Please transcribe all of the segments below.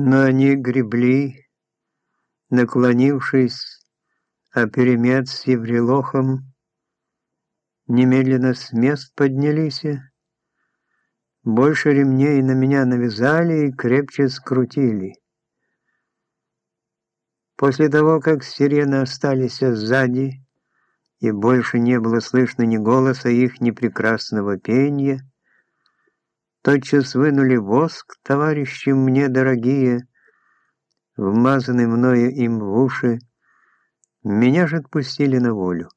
Но они гребли, наклонившись, а перемет с Еврелохом немедленно с мест поднялись, больше ремней на меня навязали и крепче скрутили. После того, как сирены остались сзади, и больше не было слышно ни голоса их, ни прекрасного пения, тотчас вынули воск, товарищи мне дорогие, вмазанный мною им в уши, меня же отпустили на волю.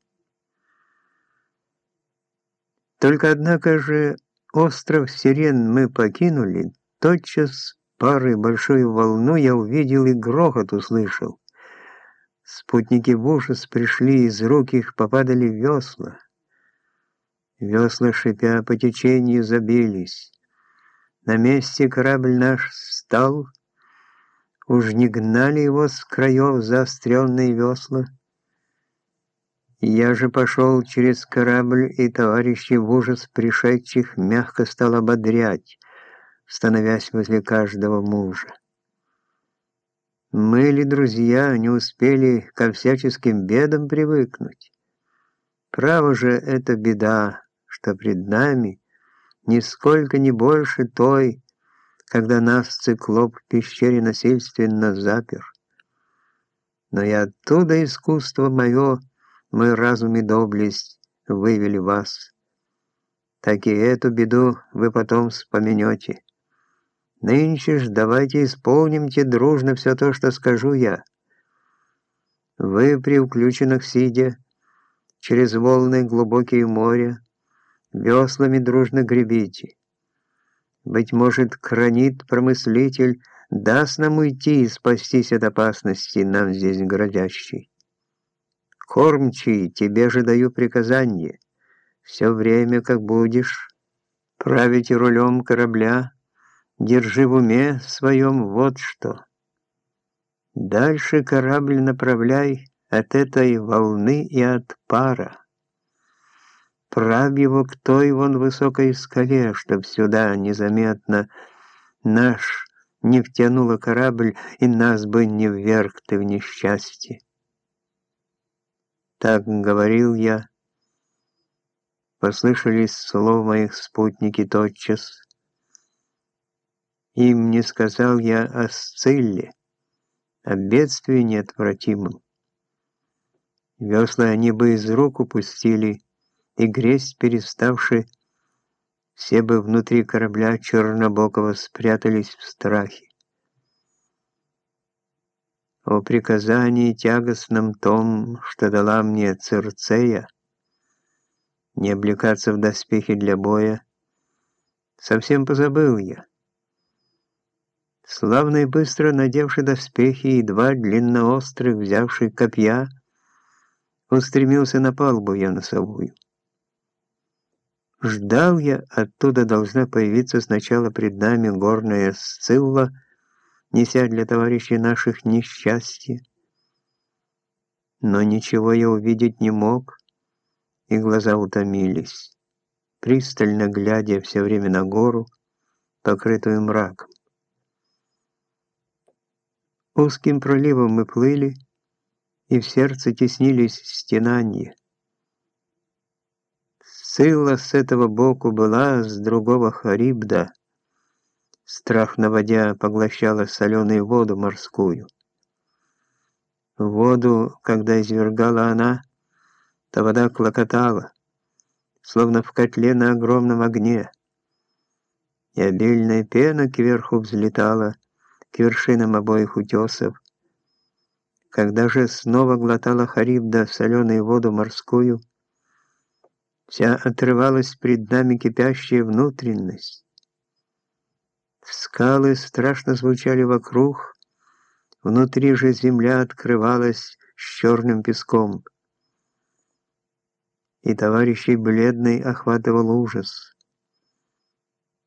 Только однако же остров Сирен мы покинули, тотчас парой большую волну я увидел и грохот услышал. Спутники в ужас пришли, из рук их попадали весла. Весла, шипя по течению, забились. На месте корабль наш стал, уж не гнали его с краев заостренные весла. Я же пошел через корабль, и товарищи в ужас пришедших мягко стал ободрять, становясь возле каждого мужа. Мы ли, друзья, не успели ко всяческим бедам привыкнуть? Право же это беда, что пред нами нисколько не больше той, когда нас циклоп в пещере насильственно запер. Но и оттуда искусство мое, мой разум и доблесть вывели вас. Так и эту беду вы потом вспомнете. Нынче ж давайте исполнимте дружно все то, что скажу я. Вы при включенных сидя, через волны глубокие моря, веслами дружно гребите. Быть может, кранит промыслитель даст нам уйти и спастись от опасности, нам здесь грозящей. Кормчий, тебе же даю приказание, все время, как будешь править рулем корабля, Держи в уме своем вот что. Дальше корабль направляй от этой волны и от пара. Правь его к той вон высокой скале, чтоб сюда незаметно наш не втянуло корабль, и нас бы не вверх ты в несчастье. Так говорил я. Послышались слова моих спутники тотчас, им не сказал я о Сцилле, о бедствии неотвратимом. Весла они бы из рук упустили, и гресть переставши, все бы внутри корабля Чернобокова спрятались в страхе. О приказании тягостном том, что дала мне Цирцея, не облекаться в доспехи для боя, совсем позабыл я. Славно и быстро надевший доспехи и два длинноострых, взявший копья, устремился на палубу я носовую. Ждал я, оттуда должна появиться сначала пред нами горная Сцилла, неся для товарищей наших несчастье. Но ничего я увидеть не мог, и глаза утомились, пристально глядя все время на гору, покрытую мраком. Узким проливом мы плыли, и в сердце теснились стенания. Сыла с этого боку была, с другого Харибда. Страх наводя поглощала соленую воду морскую. Воду, когда извергала она, то вода клокотала, словно в котле на огромном огне, и обильная пена кверху взлетала, к вершинам обоих утесов. Когда же снова глотала Харибда соленую воду морскую, вся отрывалась пред нами кипящая внутренность. Скалы страшно звучали вокруг, внутри же земля открывалась с черным песком. И товарищей бледный охватывал ужас.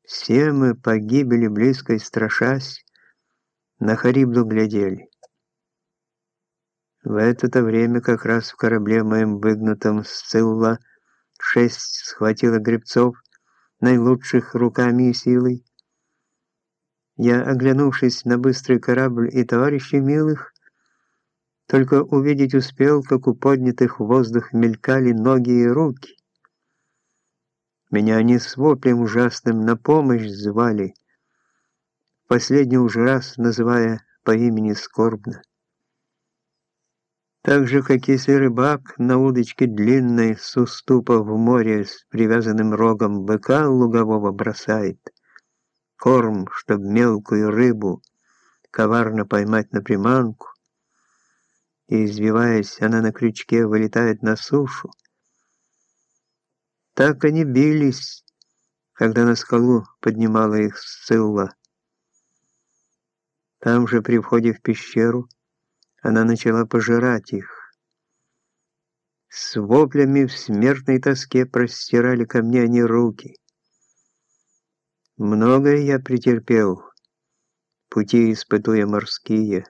Все мы погибели близкой страшась, на Харибду глядели. В это-то время как раз в корабле моем выгнутом Сцилла шесть схватила гребцов, наилучших руками и силой. Я, оглянувшись на быстрый корабль и товарищей милых, только увидеть успел, как у поднятых в воздух мелькали ноги и руки. Меня они с воплем ужасным на помощь звали, последний уж раз называя по имени скорбно. Так же, как если рыбак на удочке длинной с уступа в море с привязанным рогом быка лугового бросает, корм, чтоб мелкую рыбу коварно поймать на приманку, и, извиваясь, она на крючке вылетает на сушу. Так они бились, когда на скалу поднимала их Сцилла. Там же при входе в пещеру она начала пожирать их. С воплями в смертной тоске простирали ко мне они руки. Многое я претерпел, пути испытуя морские,